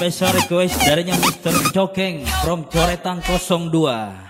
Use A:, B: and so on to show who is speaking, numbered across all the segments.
A: special request darinya Mr. Jokeng from Coretan 02.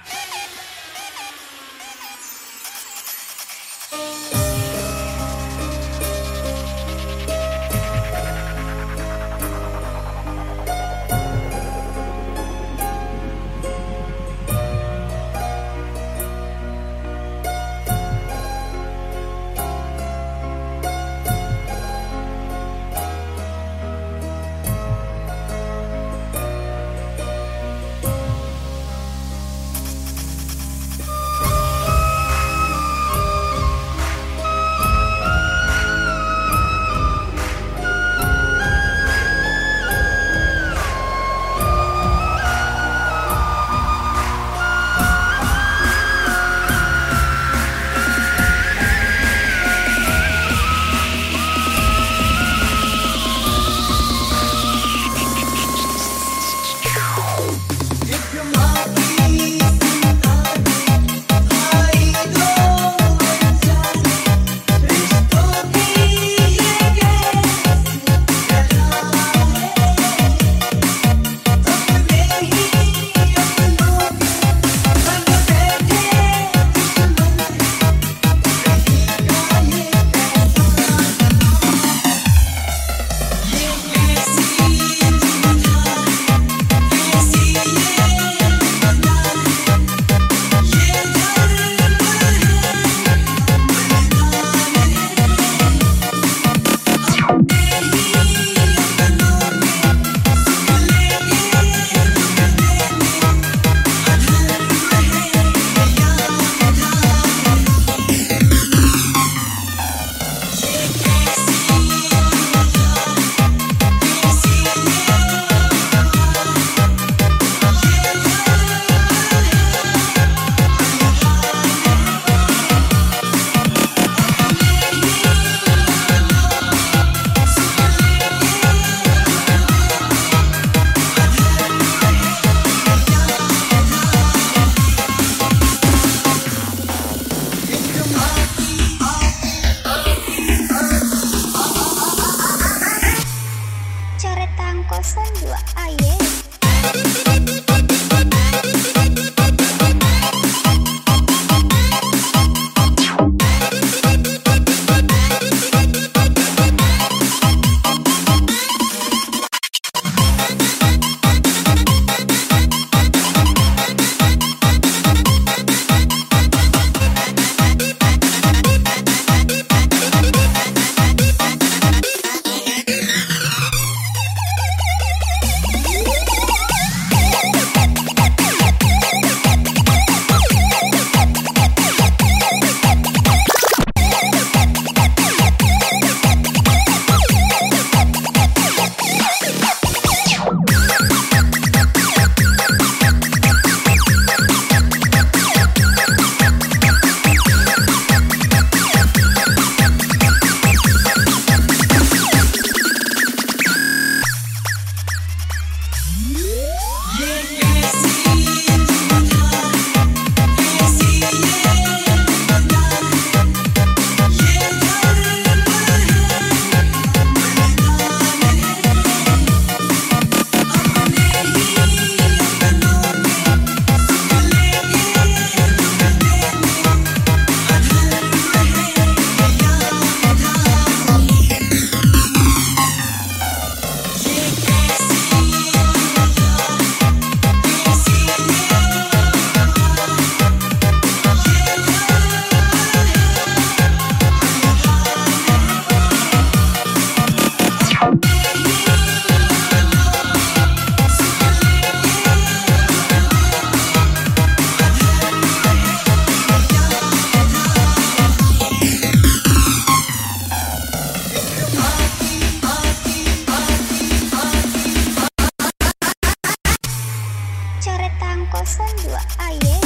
B: 三孙，二爷。